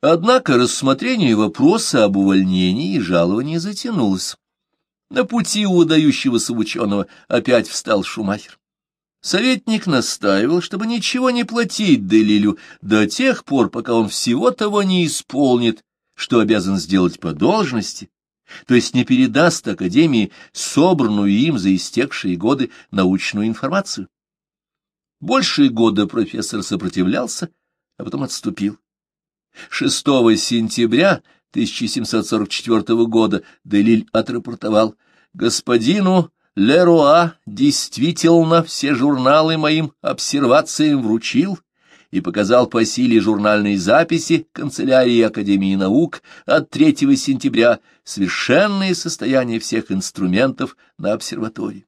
Однако рассмотрение вопроса об увольнении и жаловании затянулось. На пути у удающегося ученого опять встал Шумахер. Советник настаивал, чтобы ничего не платить Делилю до тех пор, пока он всего того не исполнит, что обязан сделать по должности, то есть не передаст Академии собранную им за истекшие годы научную информацию. Больше года профессор сопротивлялся, а потом отступил. 6 сентября 1744 года Делиль отрапортовал. Господину Леруа действительно все журналы моим обсервациям вручил и показал по силе журнальной записи канцелярии Академии наук от 3 сентября. Совершенное состояние всех инструментов на обсерватории.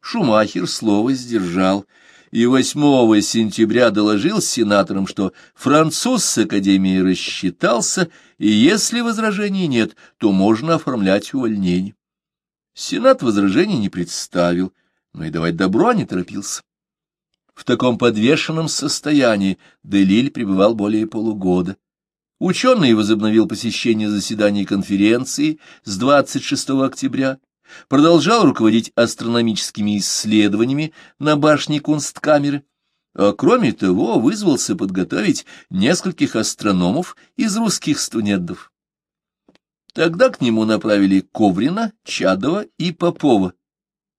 Шумахер слово сдержал и 8 сентября доложил сенаторам, что француз с Академией рассчитался, и если возражений нет, то можно оформлять увольнение. Сенат возражений не представил, но и давать добро не торопился. В таком подвешенном состоянии Делиль пребывал более полугода. Ученый возобновил посещение заседаний конференции с 26 октября, продолжал руководить астрономическими исследованиями на башне Кунсткамеры, а кроме того вызвался подготовить нескольких астрономов из русских студентов. Тогда к нему направили Коврина, Чадова и Попова,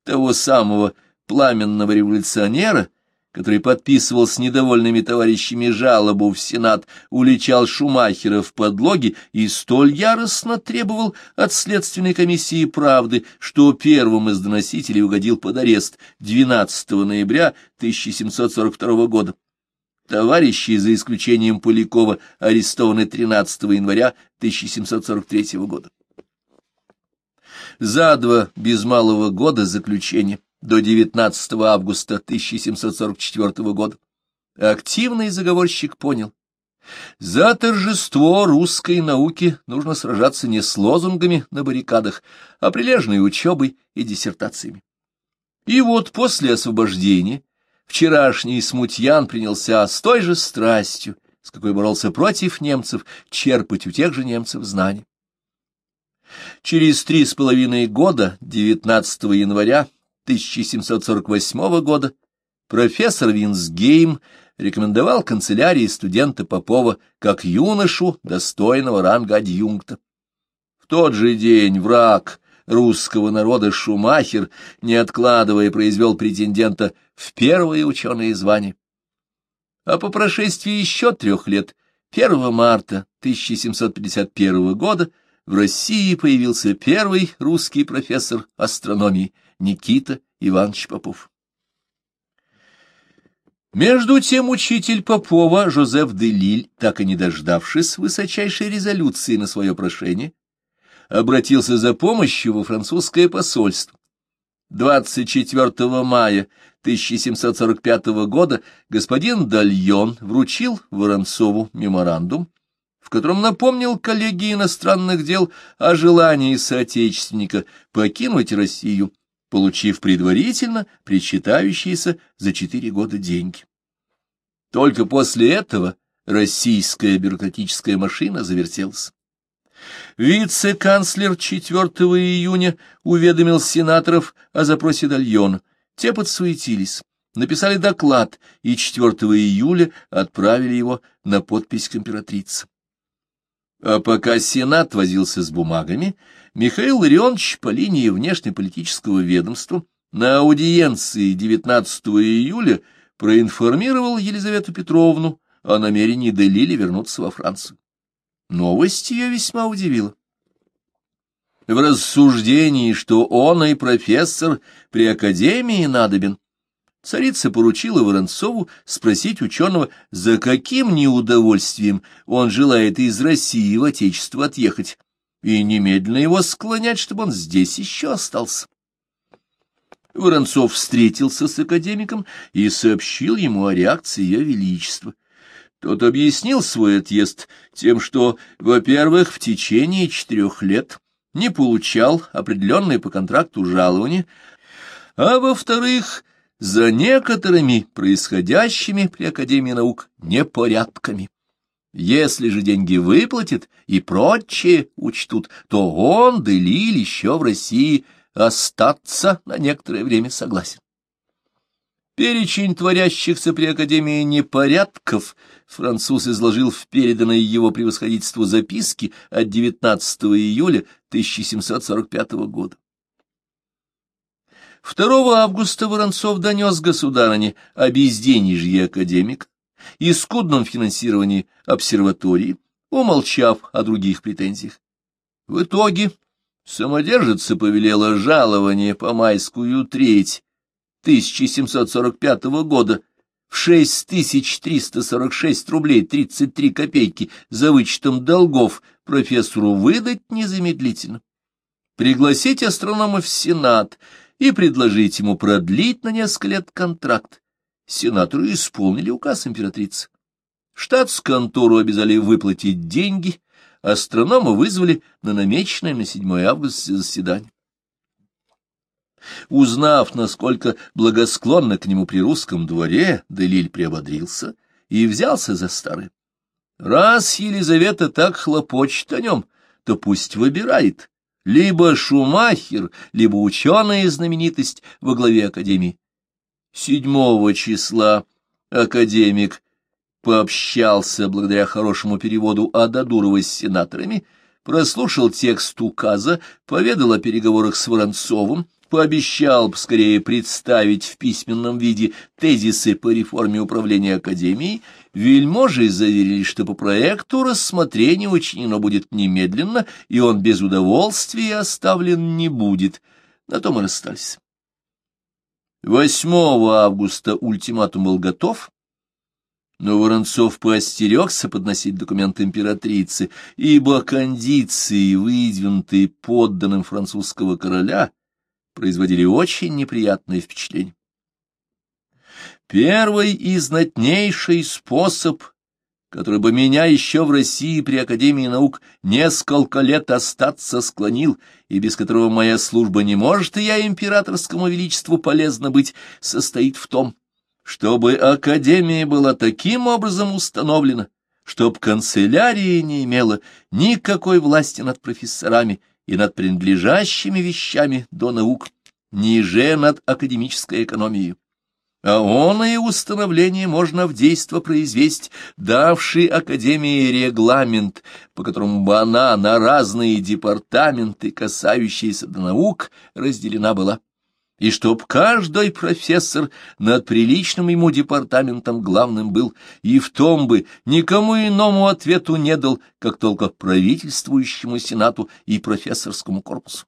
того самого пламенного революционера, который подписывал с недовольными товарищами жалобу в Сенат, уличал Шумахера в подлоге и столь яростно требовал от Следственной комиссии правды, что первым из доносителей угодил под арест 12 ноября 1742 года. Товарищи, за исключением Полякова, арестованы 13 января 1743 года. За два без малого года заключения до 19 августа 1744 года активный заговорщик понял, за торжество русской науки нужно сражаться не с лозунгами на баррикадах, а прилежной учебой и диссертациями. И вот после освобождения Вчерашний смутьян принялся с той же страстью, с какой боролся против немцев, черпать у тех же немцев знаний. Через три с половиной года, 19 января 1748 года, профессор Винсгейм рекомендовал канцелярии студента Попова как юношу достойного ранга адъюнкта. В тот же день враг русского народа Шумахер, не откладывая, произвел претендента в первое ученое звание. А по прошествии еще трех лет, 1 марта 1751 года, в России появился первый русский профессор астрономии Никита Иванович Попов. Между тем учитель Попова Жозеф Делиль, так и не дождавшись высочайшей резолюции на свое прошение, обратился за помощью во французское посольство. 24 мая 1745 года господин Дальон вручил Воронцову меморандум, в котором напомнил коллегии иностранных дел о желании соотечественника покинуть Россию, получив предварительно причитающиеся за четыре года деньги. Только после этого российская бюрократическая машина завертелась. Вице-канцлер 4 июня уведомил сенаторов о запросе Дальона. Те подсуетились, написали доклад и 4 июля отправили его на подпись к императрице. А пока Сенат возился с бумагами, Михаил Ларионович по линии внешнеполитического ведомства на аудиенции 19 июля проинформировал Елизавету Петровну о намерении Делили вернуться во Францию. Новость ее весьма удивила. В рассуждении, что он и профессор при академии надобен, царица поручила Воронцову спросить ученого, за каким неудовольствием он желает из России в Отечество отъехать, и немедленно его склонять, чтобы он здесь еще остался. Воронцов встретился с академиком и сообщил ему о реакции ее величества. Тот объяснил свой отъезд тем, что, во-первых, в течение четырех лет не получал определенные по контракту жалования, а во-вторых, за некоторыми происходящими при Академии наук непорядками. Если же деньги выплатят и прочее учтут, то он, Делиль, еще в России остаться на некоторое время согласен. Перечень творящихся при Академии непорядков француз изложил в переданной его превосходительству записке от 19 июля 1745 года. 2 августа Воронцов донес государыне о безденежье академик и скудном финансировании обсерватории, умолчав о других претензиях. В итоге самодержица повелела жалование по майскую треть 1745 года в 6346 рублей 33 копейки за вычетом долгов профессору выдать незамедлительно, пригласить астронома в Сенат и предложить ему продлить на несколько лет контракт. Сенаторы исполнили указ императрицы. Штатс-контору обязали выплатить деньги, астронома вызвали на намеченное на 7 августа заседание. Узнав, насколько благосклонно к нему при русском дворе, Делиль приободрился и взялся за старый. Раз Елизавета так хлопочет о нем, то пусть выбирает, либо Шумахер, либо ученая знаменитость во главе Академии. Седьмого числа академик пообщался благодаря хорошему переводу Ададурова с сенаторами, прослушал текст указа, поведал о переговорах с Воронцовым, пообещал скорее представить в письменном виде тезисы по реформе управления Академией, вельможи заверили, что по проекту рассмотрение учинено будет немедленно, и он без удовольствия оставлен не будет. На том и расстались. 8 августа ультиматум был готов, но Воронцов поостерегся подносить документ императрице, ибо кондиции, выдвинутые подданным французского короля, производили очень неприятное впечатление. Первый и знатнейший способ, который бы меня еще в России при Академии наук несколько лет остаться склонил, и без которого моя служба не может и я императорскому величеству полезно быть, состоит в том, чтобы Академия была таким образом установлена, чтоб канцелярия не имела никакой власти над профессорами и над принадлежащими вещами до наук, ниже над академической экономией. А он и установление можно в действо произвести, давший Академии регламент, по которому она на разные департаменты, касающиеся до наук, разделена была и чтоб каждый профессор над приличным ему департаментом главным был, и в том бы никому иному ответу не дал, как только правительствующему сенату и профессорскому корпусу.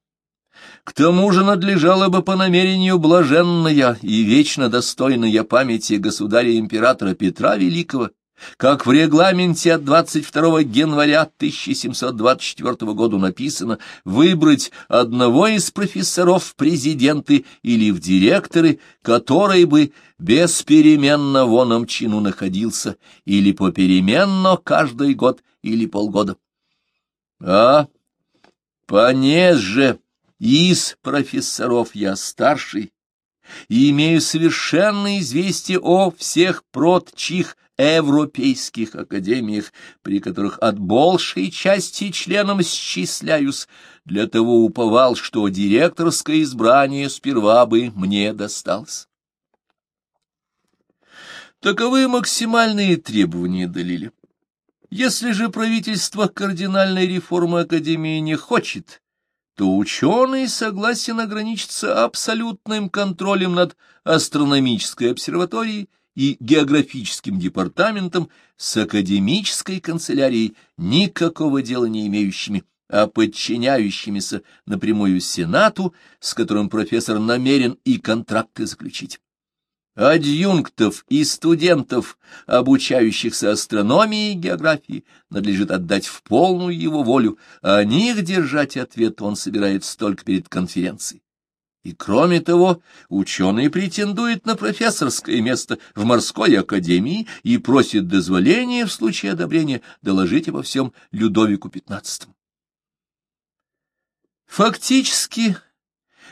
К тому же надлежало бы по намерению блаженная и вечно достойная памяти государя-императора Петра Великого как в регламенте от 22 января 1724 года написано, выбрать одного из профессоров в президенты или в директоры, который бы беспеременно воном чину находился, или попеременно каждый год или полгода. А понес же из профессоров я старший, и имею совершенное известие о всех протчих европейских академиях, при которых от большей части членом счисляюсь, для того уповал, что директорское избрание сперва бы мне досталось. Таковы максимальные требования Далиля. Если же правительство кардинальной реформы Академии не хочет, то ученый согласен ограничиться абсолютным контролем над астрономической обсерваторией и географическим департаментом с академической канцелярией, никакого дела не имеющими, а подчиняющимися напрямую Сенату, с которым профессор намерен и контракты заключить. Адъюнктов и студентов, обучающихся астрономии и географии, надлежит отдать в полную его волю, а них держать ответ он собирается только перед конференцией. И кроме того, ученый претендует на профессорское место в морской академии и просит дозволения в случае одобрения доложить обо всем Людовику XV. Фактически,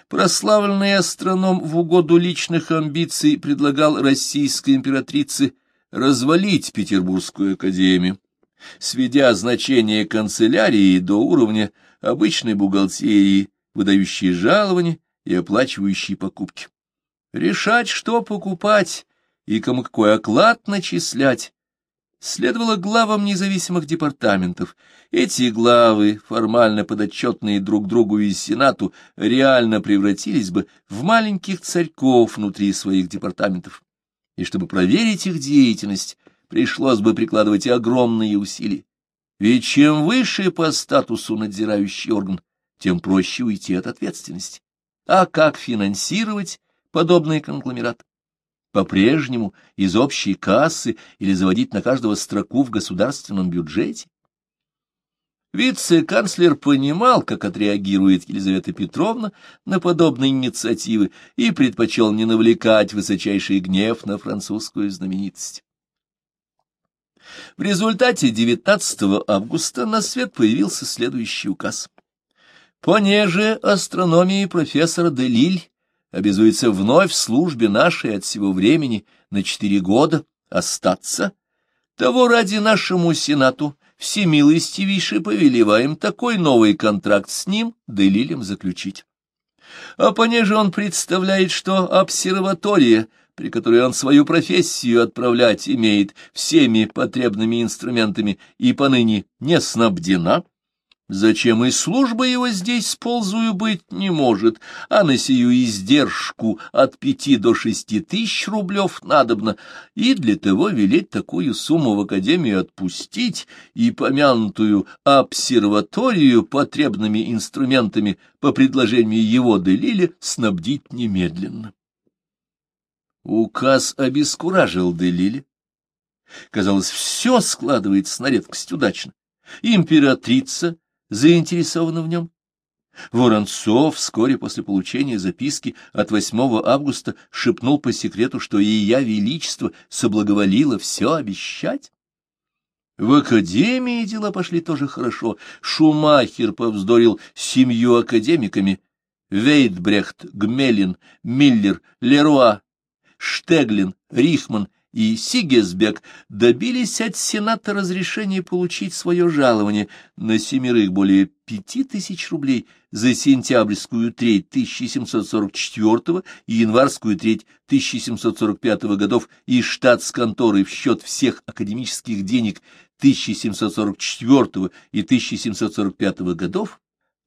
прославленный астроном в угоду личных амбиций предлагал российской императрице развалить Петербургскую академию сведя значение канцелярии до уровня обычной бухгалтерии, выдающей жалования и оплачивающей покупки. Решать, что покупать и кому какой оклад начислять, следовало главам независимых департаментов. Эти главы, формально подотчетные друг другу и Сенату, реально превратились бы в маленьких царьков внутри своих департаментов. И чтобы проверить их деятельность, пришлось бы прикладывать огромные усилия. Ведь чем выше по статусу надзирающий орган, тем проще уйти от ответственности. А как финансировать подобный конгломерат? По-прежнему из общей кассы или заводить на каждого строку в государственном бюджете? Вице-канцлер понимал, как отреагирует Елизавета Петровна на подобные инициативы и предпочел не навлекать высочайший гнев на французскую знаменитость. В результате 19 августа на свет появился следующий указ. Понеже астрономии профессора Делиль обязуется вновь в службе нашей от всего времени на четыре года остаться, того ради нашему Сенату всемилостивейше повелеваем такой новый контракт с ним, Делилем, заключить. А понеже он представляет, что обсерватория — при которой он свою профессию отправлять имеет всеми потребными инструментами и поныне не снабдена, Зачем и служба его здесь с ползую быть не может, а на сию издержку от пяти до шести тысяч рублев надобно, и для того велеть такую сумму в Академию отпустить и помянутую обсерваторию потребными инструментами по предложению его Делиля снабдить немедленно. Указ обескуражил Делиля. Казалось, все складывается на редкость удачно. Императрица заинтересована в нем. Воронцов вскоре после получения записки от 8 августа шепнул по секрету, что и я, Величество, соблаговолило все обещать. В академии дела пошли тоже хорошо. Шумахер повздорил семью академиками. Вейтбрехт, Гмелин, Миллер, Леруа, Штеглин, Рихман и Сигесбек добились от Сената разрешения получить свое жалование на семерых более пяти тысяч рублей за сентябрьскую треть 1744 и январскую треть 1745 годов и штат с конторой в счет всех академических денег 1744 и 1745 годов,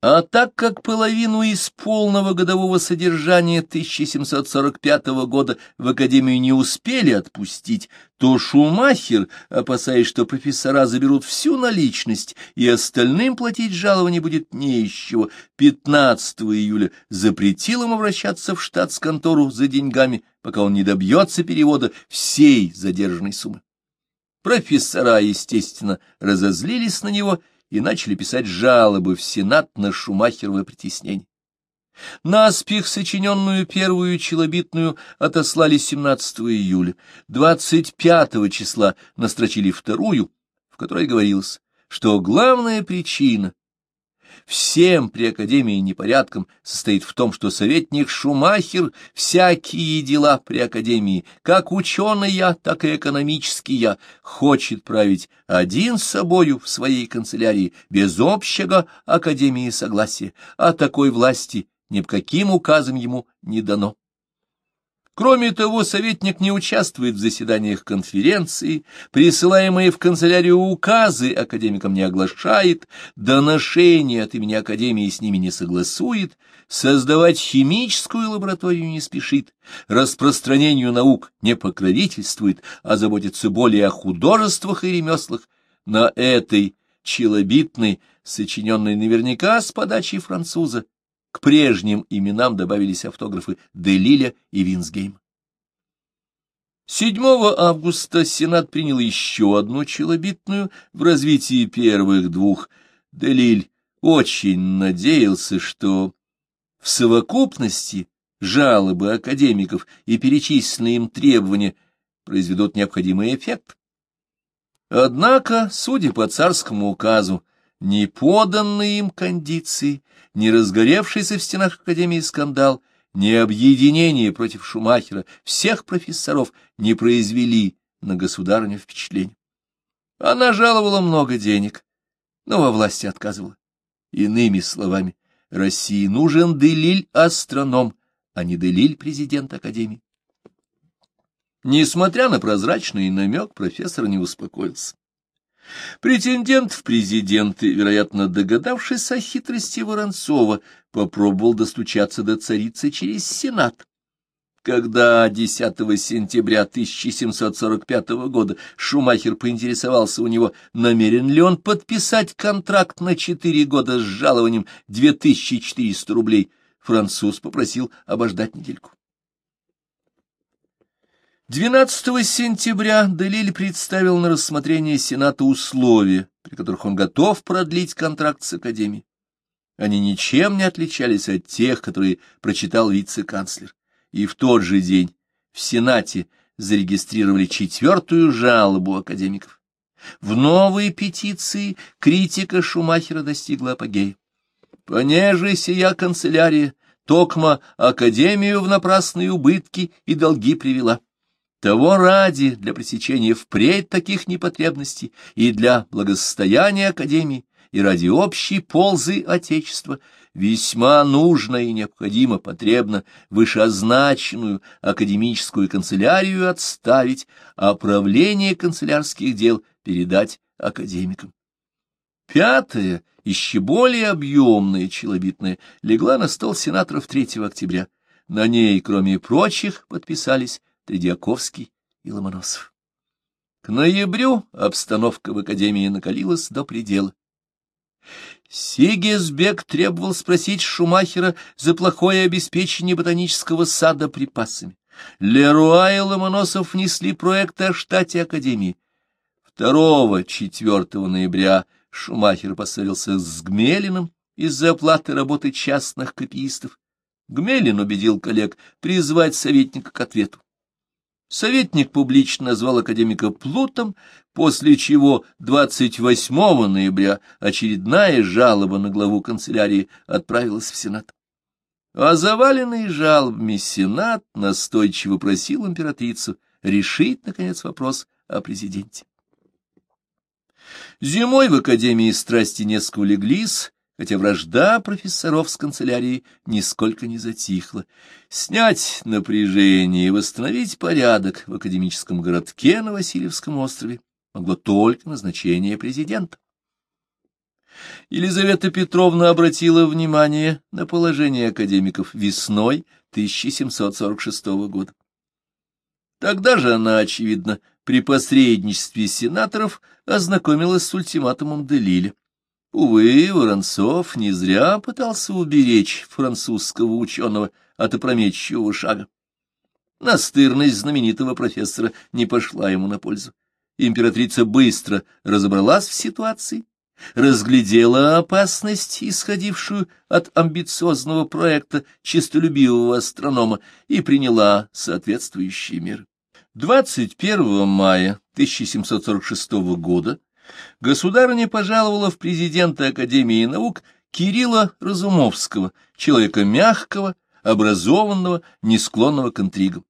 а так как половину из полного годового содержания 1745 года в Академию не успели отпустить, то Шумахер, опасаясь, что профессора заберут всю наличность и остальным платить жалование будет не из чего, 15 июля запретил им обращаться в штатсконтору за деньгами, пока он не добьется перевода всей задержанной суммы. Профессора, естественно, разозлились на него и начали писать жалобы в Сенат на Шумахерово притеснение. Наспех сочиненную первую челобитную отослали 17 июля. 25 числа настрочили вторую, в которой говорилось, что главная причина всем при Академии непорядком состоит в том, что советник Шумахер всякие дела при Академии, как ученый я, так и экономический я, хочет править один собою в своей канцелярии, без общего Академии согласия, а такой власти ни по каким указам ему не дано. Кроме того, советник не участвует в заседаниях конференции, присылаемые в канцелярию указы академикам не оглашает, доношения от имени академии с ними не согласует, создавать химическую лабораторию не спешит, распространению наук не покровительствует, а заботится более о художествах и ремеслах. На этой челобитной, сочиненной наверняка с подачи француза, к прежним именам добавились автографы Делиля и Винсгейм. 7 августа Сенат принял еще одну челобитную в развитии первых двух. Делиль очень надеялся, что в совокупности жалобы академиков и перечисленные им требования произведут необходимый эффект. Однако, судя по царскому указу, ни поданные им кондиции, ни разгоревшийся в стенах Академии скандал, ни объединение против Шумахера всех профессоров не произвели на государыню впечатления. Она жаловала много денег, но во власти отказывала. Иными словами, России нужен Делиль-астроном, а не Делиль-президент Академии. Несмотря на прозрачный намек, профессор не успокоился. Претендент в президенты, вероятно, догадавшись о хитрости Воронцова, попробовал достучаться до царицы через Сенат. Когда 10 сентября 1745 года Шумахер поинтересовался у него, намерен ли он подписать контракт на 4 года с жалованием 2400 рублей, француз попросил обождать недельку. 12 сентября Делиль представил на рассмотрение Сената условия, при которых он готов продлить контракт с Академией. Они ничем не отличались от тех, которые прочитал вице-канцлер. И в тот же день в Сенате зарегистрировали четвертую жалобу академиков. В новой петиции критика Шумахера достигла апогея. «Понеже сия канцелярия, токма Академию в напрасные убытки и долги привела». Того ради, для пресечения впредь таких непотребностей и для благосостояния Академии, и ради общей ползы Отечества, весьма нужно и необходимо, потребно вышеозначенную академическую канцелярию отставить, а правление канцелярских дел передать академикам. Пятая, еще более объемная челобитная, легла на стол сенаторов 3 октября. На ней, кроме прочих, подписались Тредиаковский и Ломоносов. К ноябрю обстановка в Академии накалилась до предела. Сигизбек требовал спросить Шумахера за плохое обеспечение ботанического сада припасами. Леруа и Ломоносов внесли проект о штате Академии. 2-4 ноября Шумахер поссорился с Гмелиным из-за оплаты работы частных копиистов. Гмелин убедил коллег призвать советника к ответу. Советник публично назвал академика Плутом, после чего 28 ноября очередная жалоба на главу канцелярии отправилась в Сенат. А заваленный жалобами Сенат настойчиво просил императрицу решить, наконец, вопрос о президенте. Зимой в Академии страсти несколько улеглись, хотя вражда профессоров с канцелярией нисколько не затихла. Снять напряжение и восстановить порядок в академическом городке на Васильевском острове могло только назначение президента. Елизавета Петровна обратила внимание на положение академиков весной 1746 года. Тогда же она, очевидно, при посредничестве сенаторов ознакомилась с ультиматумом Делиля. Увы, Воронцов не зря пытался уберечь французского ученого от опрометчивого шага. Настырность знаменитого профессора не пошла ему на пользу. Императрица быстро разобралась в ситуации, разглядела опасность, исходившую от амбициозного проекта честолюбивого астронома, и приняла соответствующие меры. 21 мая 1746 года государыня пожаловала в президента Академии наук Кирилла Разумовского, человека мягкого, образованного, не склонного к интригам.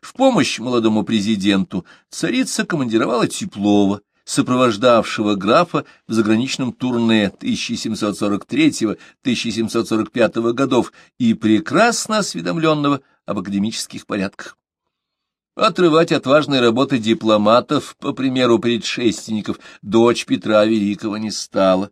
В помощь молодому президенту царица командировала Теплова, сопровождавшего графа в заграничном турне 1743-1745 годов и прекрасно осведомленного об академических порядках. Отрывать от важной работы дипломатов, по примеру предшественников, дочь Петра Великого не стала.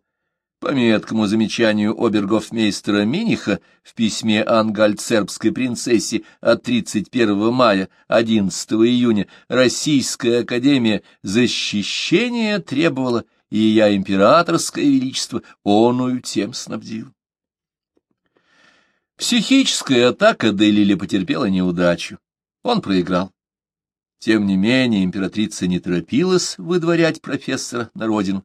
По меткому замечанию обергофмейстера Миниха в письме ангальцербской принцессе от 31 мая 11 июня Российская академия защищения требовала, и я императорское величество оную тем снабдил. Психическая атака Делиля потерпела неудачу. Он проиграл. Тем не менее императрица не торопилась выдворять профессора на родину.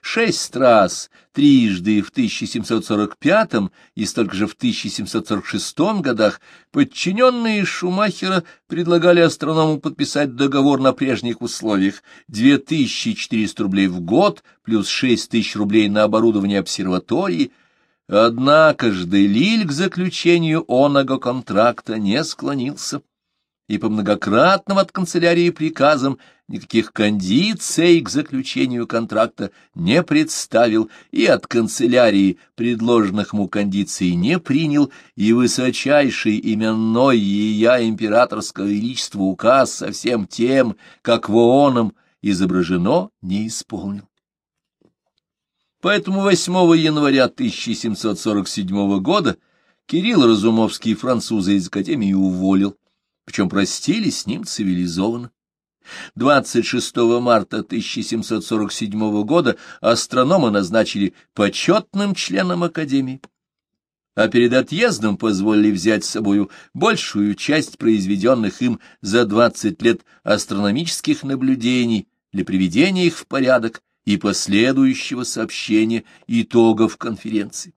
Шесть раз, трижды в 1745 и столько же в 1746 годах, подчиненные Шумахера предлагали астроному подписать договор на прежних условиях 2400 рублей в год плюс 6000 рублей на оборудование обсерватории. Однако ж Делиль к заключению оного контракта не склонился и по многократным от канцелярии приказам никаких кондиций к заключению контракта не представил и от канцелярии предложенных ему кондиций не принял, и высочайший именной ея императорского величества указ со всем тем, как в ООНом изображено, не исполнил. Поэтому 8 января 1747 года Кирилл Разумовский француза из Академии уволил, причем простились с ним цивилизованно. 26 марта 1747 года астронома назначили почетным членом Академии, а перед отъездом позволили взять с собою большую часть произведенных им за 20 лет астрономических наблюдений для приведения их в порядок и последующего сообщения итогов конференции.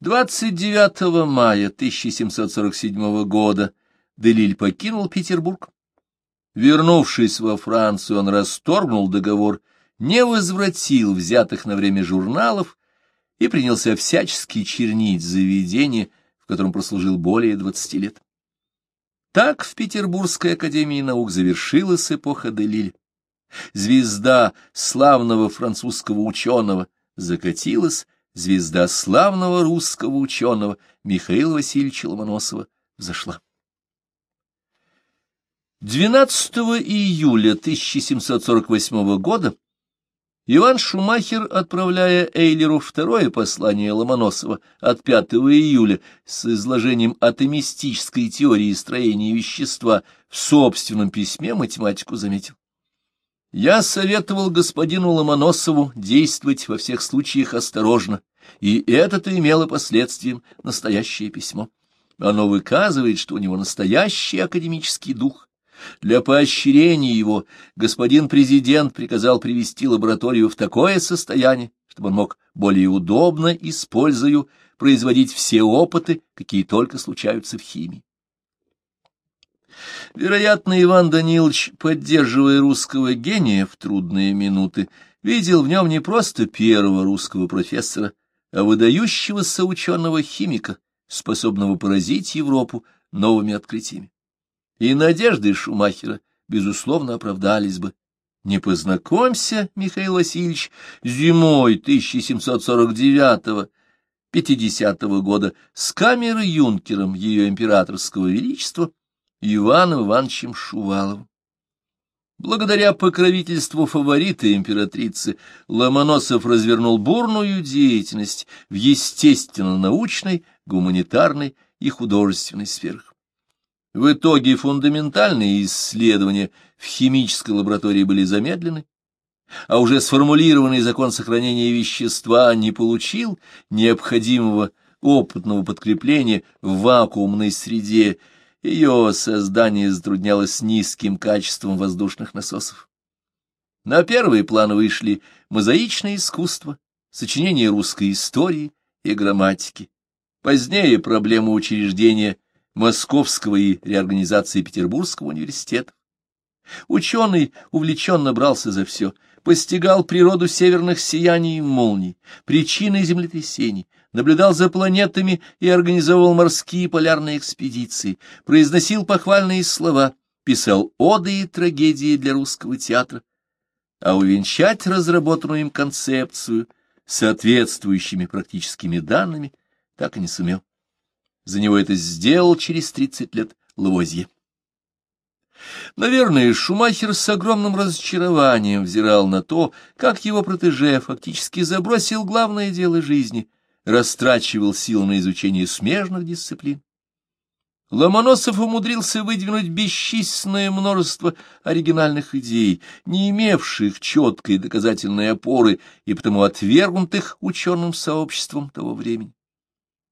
29 мая 1747 года Делиль покинул Петербург. Вернувшись во Францию, он расторгнул договор, не возвратил взятых на время журналов и принялся всячески чернить заведение, в котором прослужил более двадцати лет. Так в Петербургской академии наук завершилась эпоха Делиль. Звезда славного французского ученого закатилась, звезда славного русского ученого Михаила Васильевича Ломоносова взошла. 12 июля 1748 года Иван Шумахер, отправляя Эйлеру второе послание Ломоносова от 5 июля с изложением атомистической теории строения вещества в собственном письме математику заметил. Я советовал господину Ломоносову действовать во всех случаях осторожно, и это-то имело последствием настоящее письмо. Оно выказывает, что у него настоящий академический дух, для поощрения его господин президент приказал привести лабораторию в такое состояние, чтобы он мог более удобно, используя, производить все опыты, какие только случаются в химии. Вероятно, Иван Данилович, поддерживая русского гения в трудные минуты, видел в нем не просто первого русского профессора, а выдающегося ученого-химика, способного поразить Европу новыми открытиями и надежды Шумахера, безусловно, оправдались бы. Не познакомься, Михаил Васильевич, зимой 1749-50 года с камер-юнкером ее императорского величества Иваном Ивановичем Шуваловым. Благодаря покровительству фаворита императрицы Ломоносов развернул бурную деятельность в естественно-научной, гуманитарной и художественной сферах. В итоге фундаментальные исследования в химической лаборатории были замедлены, а уже сформулированный закон сохранения вещества не получил необходимого опытного подкрепления в вакуумной среде, ее создание затруднялось низким качеством воздушных насосов. На первый план вышли мозаичное искусство, сочинение русской истории и грамматики. Позднее проблема учреждения Московского и реорганизации Петербургского университета. Ученый увлеченно брался за все, постигал природу северных сияний и молний, причины землетрясений, наблюдал за планетами и организовывал морские полярные экспедиции, произносил похвальные слова, писал оды и трагедии для русского театра, а увенчать разработанную им концепцию соответствующими практическими данными так и не сумел. За него это сделал через тридцать лет Лавозье. Наверное, Шумахер с огромным разочарованием взирал на то, как его протеже фактически забросил главное дело жизни, растрачивал силы на изучение смежных дисциплин. Ломоносов умудрился выдвинуть бесчисленное множество оригинальных идей, не имевших четкой доказательной опоры и потому отвергнутых ученым сообществом того времени.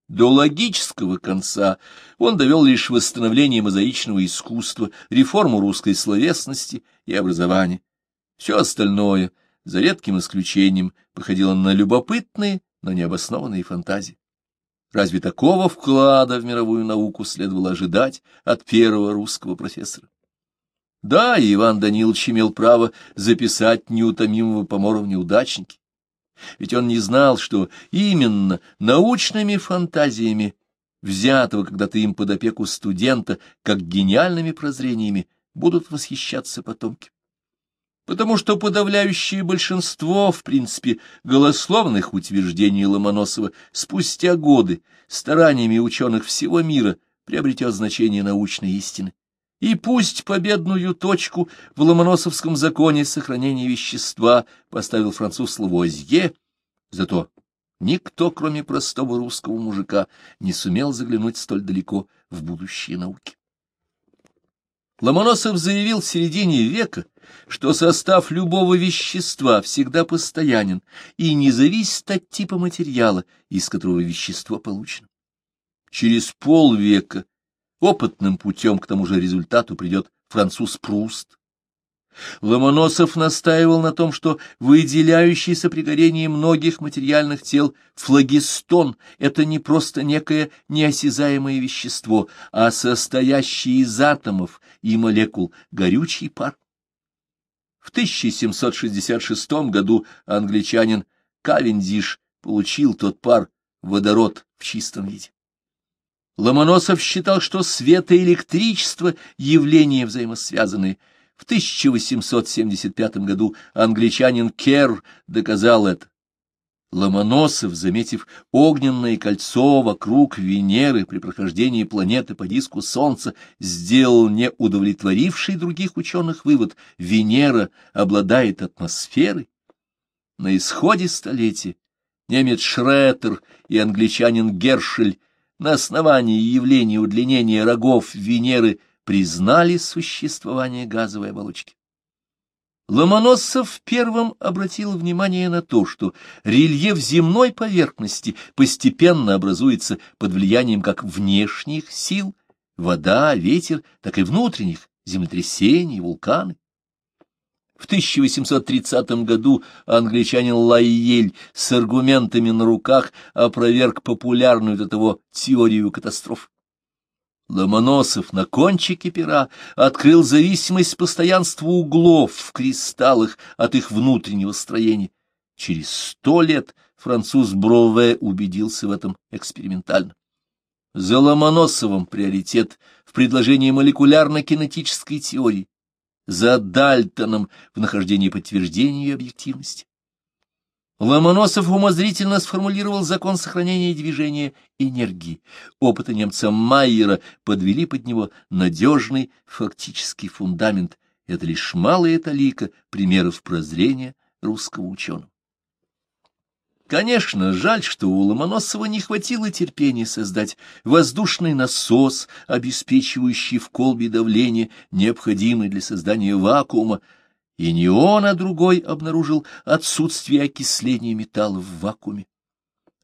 До логического конца он довел лишь восстановление мозаичного искусства, реформу русской словесности и образования. Все остальное, за редким исключением, походило на любопытные, но необоснованные фантазии. Разве такого вклада в мировую науку следовало ожидать от первого русского профессора? Да, Иван Данилович имел право записать неутомимого помора в неудачники. Ведь он не знал, что именно научными фантазиями, взятого когда-то им под опеку студента, как гениальными прозрениями, будут восхищаться потомки. Потому что подавляющее большинство, в принципе, голословных утверждений Ломоносова спустя годы стараниями ученых всего мира приобретет значение научной истины. И пусть победную точку в Ломоносовском законе сохранения вещества поставил француз Лавуазье, зато никто, кроме простого русского мужика, не сумел заглянуть столь далеко в будущее науки. Ломоносов заявил в середине века, что состав любого вещества всегда постоянен и не зависит от типа материала, из которого вещество получено. Через полвека опытным путем к тому же результату придет француз Пруст, Ломоносов настаивал на том, что выделяющийся при горении многих материальных тел флагистон — это не просто некое неосязаемое вещество, а состоящий из атомов и молекул горючий пар. В 1766 году англичанин Кавендиш получил тот пар, водород в чистом виде. Ломоносов считал, что свет и электричество — явления взаимосвязанные — в 1875 году англичанин Керр доказал это. Ломоносов, заметив огненное кольцо вокруг Венеры при прохождении планеты по диску Солнца, сделал не удовлетворивший других ученых вывод — Венера обладает атмосферой. На исходе столетия немец Шреттер и англичанин Гершель на основании явления удлинения рогов Венеры — признали существование газовой оболочки. Ломоносов первым обратил внимание на то, что рельеф земной поверхности постепенно образуется под влиянием как внешних сил, вода, ветер, так и внутренних, землетрясений, вулканы. В 1830 году англичанин Лайель с аргументами на руках опроверг популярную до того теорию катастроф. Ломоносов на кончике пера открыл зависимость постоянства углов в кристаллах от их внутреннего строения. Через сто лет француз Брове убедился в этом экспериментально. За Ломоносовым приоритет в предложении молекулярно-кинетической теории, за Дальтоном в нахождении подтверждения ее объективности. Ломоносов умозрительно сформулировал закон сохранения движения энергии. Опыты немца Майера подвели под него надежный фактический фундамент. Это лишь малая талика примеров прозрения русского ученого. Конечно, жаль, что у Ломоносова не хватило терпения создать воздушный насос, обеспечивающий в колбе давление, необходимое для создания вакуума, и не он, а другой обнаружил отсутствие окисления металла в вакууме.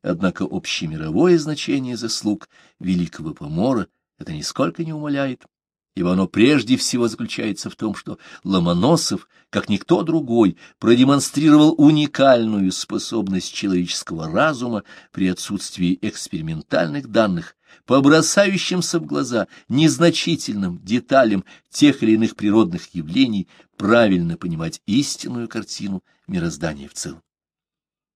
Однако общемировое значение заслуг великого помора это нисколько не умаляет, ибо оно прежде всего заключается в том, что Ломоносов, как никто другой, продемонстрировал уникальную способность человеческого разума при отсутствии экспериментальных данных по бросающимся в глаза незначительным деталям тех или иных природных явлений правильно понимать истинную картину мироздания в целом.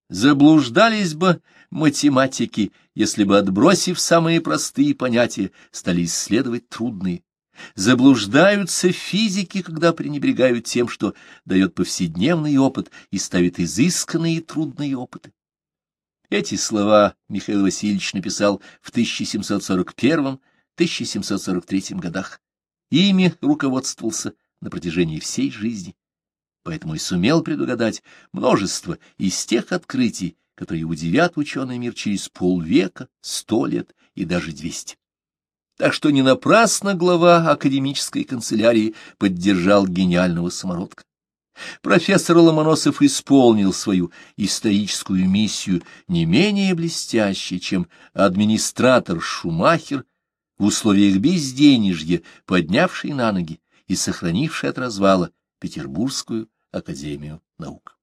Заблуждались бы математики, если бы, отбросив самые простые понятия, стали исследовать трудные. Заблуждаются физики, когда пренебрегают тем, что дает повседневный опыт и ставит изысканные и трудные опыты. Эти слова Михаил Васильевич написал в 1741-1743 годах. Ими руководствовался на протяжении всей жизни, поэтому и сумел предугадать множество из тех открытий, которые удивят ученый мир через полвека, сто лет и даже двести. Так что не напрасно глава академической канцелярии поддержал гениального самородка. Профессор Ломоносов исполнил свою историческую миссию не менее блестяще, чем администратор Шумахер в условиях безденежья, поднявший на ноги и сохранивший от развала Петербургскую академию наук.